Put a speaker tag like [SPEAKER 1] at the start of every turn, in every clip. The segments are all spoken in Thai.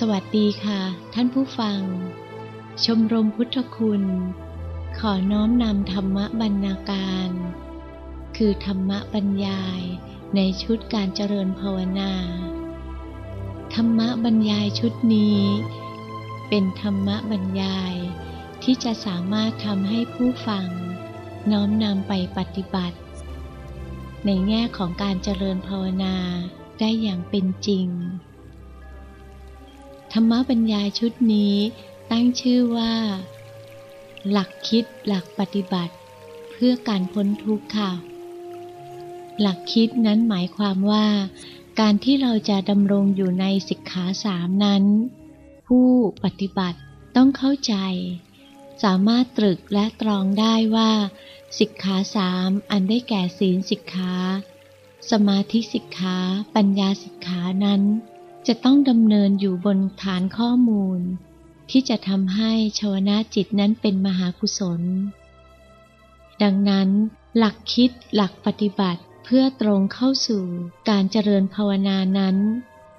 [SPEAKER 1] สวัสดีค่ะ ท่านผู้ฟัง ชมรมพุทธคุณ ขอน้อมนำธรรมบรรณาการ คือธรรมบรรยายในชุดการเจริญภาวนา ธรรมบรรยายชุดนี้ เป็นธรรมบรรยายที่จะสามารถทำให้ผู้ฟัง น้อมนำไปปฏิบัติ ในแง่ของการเจริญภาวนาได้อย่างเป็นจริง ธรรมบรรยายชุดนี้ตั้งชื่อว่า หลักคิดหลักปฏิบัติ เพื่อการพ้นทุกข์ค่ะ หลักคิดนั้นหมายความว่า การที่เราจะดำรงอยู่ในสิกขาสามนั้น ผู้ปฏิบัติต้องเข้าใจ สามารถตรึกและตรองได้ว่า สิกขาสามอันได้แก่ศีลสิกขาสมาธิสิกขา ปัญญาสิกขานั้น จะต้องดำเนินอยู่บนฐานข้อมูล ที่จะทำให้ชวนาจิตนั้นเป็นมหากุศล ดังนั้น หลักคิดหลักปฏิบัติเพื่อตรงเข้าสู่การเจริญภาวนานั้น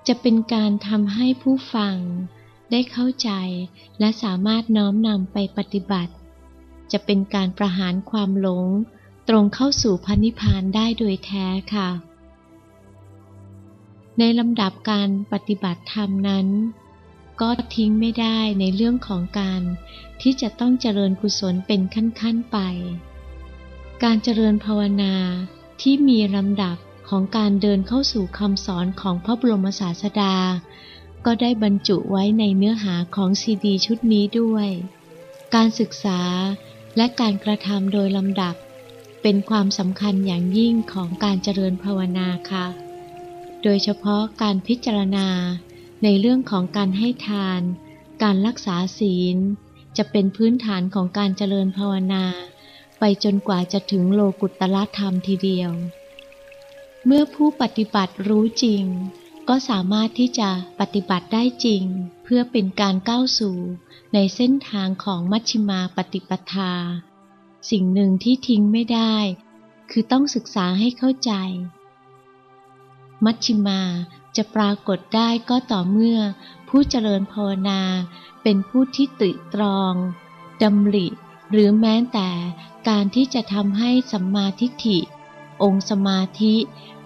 [SPEAKER 1] จะเป็นการทำให้ผู้ฟัง ได้เข้าใจและสามารถน้อมนำไปปฏิบัติ จะเป็นการประหารความหลง ตรงเข้าสู่พันิพานได้โดยแท้ค่ะ ในลำดับการปฏิบัติธรรมนั้น ก็ทิ้งไม่ได้ในเรื่องของการที่จะต้องเจริญกุศลเป็นขั้นๆไป การเจริญภาวนาที่มีลำดับของการเดินเข้าสู่คำสอนของพระบรมศาสดา ก็ได้บรรจุไว้ในเนื้อหาของซีดีชุดนี้ด้วย การศึกษาและการกระทำโดยลำดับ เป็นความสำคัญอย่างยิ่งของการเจริญภาวนาค่ะ โดยเฉพาะการพิจารณาในเรื่องของการให้ทาน การรักษาศีล จะเป็นพื้นฐานของการเจริญภาวนา ไปจนกว่าจะถึงโลกุตตรธรรมทีเดียว เมื่อผู้ปฏิบัติรู้จริง ก็สามารถที่จะปฏิบัติได้จริง เพื่อเป็นการก้าวสู่ในเส้นทางของมัชฌิมาปฏิปทา สิ่งหนึ่งที่ทิ้งไม่ได้ คือต้องศึกษาให้เข้าใจ มัชชิมาจะปรากฏได้ก็ต่อเมื่อ ผู้เจริญภาวนาเป็นผู้ที่ตริตรองดำริ หรือแม้แต่การที่จะทำให้สัมมาทิฏฐิ องค์สมาธิ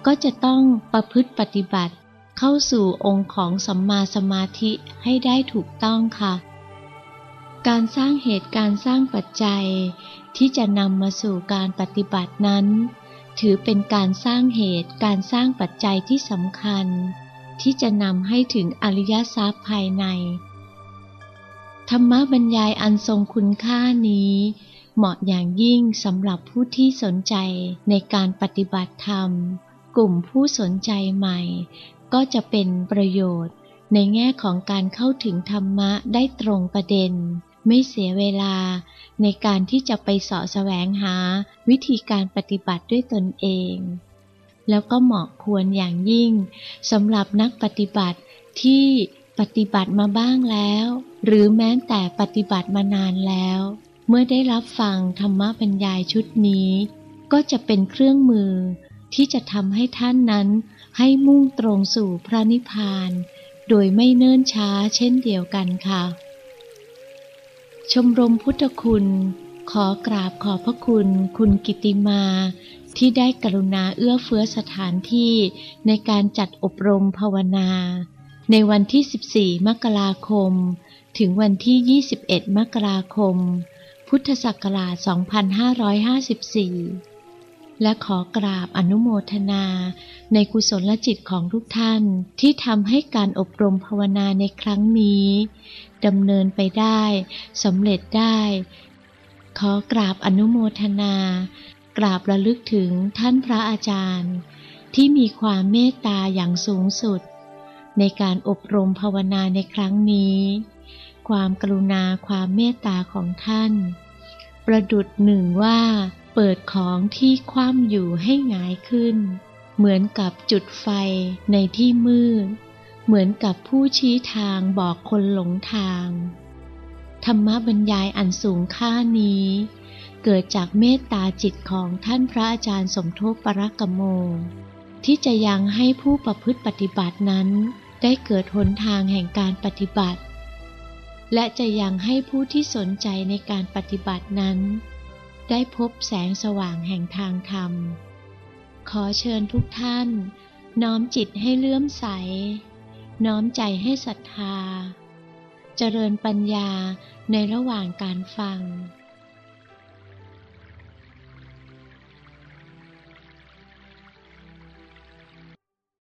[SPEAKER 1] ก็จะต้องประพฤติปฏิบัติเข้าสู่องค์ของสัมมาสมาธิให้ได้ถูกต้องค่ะ การสร้างเหตุการสร้างปัจจัย ที่จะนำมาสู่การปฏิบัตินั้น ถือเป็นการสร้างเหตุการสร้างปัจจัยที่สำคัญ ที่จะนำให้ถึงอริยทรัพย์ภายใน ธรรมบรรยายอันทรงคุณค่านี้ เหมาะอย่างยิ่งสำหรับผู้ที่สนใจในการปฏิบัติธรรม กลุ่มผู้สนใจใหม่ ก็จะเป็นประโยชน์ในแง่ของการเข้าถึงธรรมะได้ตรงประเด็น ไม่เสียเวลาในการที่จะไปสาะแสวงหาวิธีการปฏิบัติด้วยตนเอง แล้วก็เหมาะควรอย่างยิ่งสำหรับนักปฏิบัติที่ปฏิบัติมาบ้างแล้ว หรือแม้แต่ปฏิบัติมานานแล้ว เมื่อได้รับฟังธรรมบรรยายชุดนี้ ก็จะเป็นเครื่องมือที่จะทำให้ท่านนั้น ให้มุ่งตรงสู่พระนิพพาน โดยไม่เนิ่นช้าเช่นเดียวกันค่ะ ชมรมพุทธคุณ ขอกราบขอพระคุณ คุณกิติมา ที่ได้กรุณาเอื้อเฟื้อสถานที่ในการจัดอบรมภาวนา ในวันที่ 14 มกราคม ถึงวันที่ 21 มกราคม พุทธศักราช 2554 และขอกราบอนุโมทนา ในกุศลจิตของทุกท่านที่ทำให้การอบรมภาวนาในครั้งนี้ดำเนินไปได้สำเร็จได้ ขอกราบอนุโมทนา กราบระลึกถึงท่านพระอาจารย์ ที่มีความเมตตาอย่างสูงสุด ในการอบรมภาวนาในครั้งนี้ ความกรุณาความเมตตาของท่าน ประดุดหนึ่งว่า เปิดของที่คว่ำอยู่ให้หงายขึ้น เหมือนกับจุดไฟในที่มืด เหมือนกับผู้ชี้ทางบอกคนหลงทาง ธรรมบรรยายอันสูงค่านี้ เกิดจากเมตตาจิตของท่านพระอาจารย์สมทบปรกโม ที่จะยังให้ผู้ประพฤติปฏิบัตินั้น ได้เกิดหนทางแห่งการปฏิบัติ และจะยังให้ผู้ที่สนใจในการปฏิบัตินั้น ได้พบแสงสว่างแห่งทางธรรม ขอเชิญทุกท่าน น้อมจิตให้เลื่อมใส น้อมใจให้ศรัทธา เจริญปัญญาในระหว่างการฟัง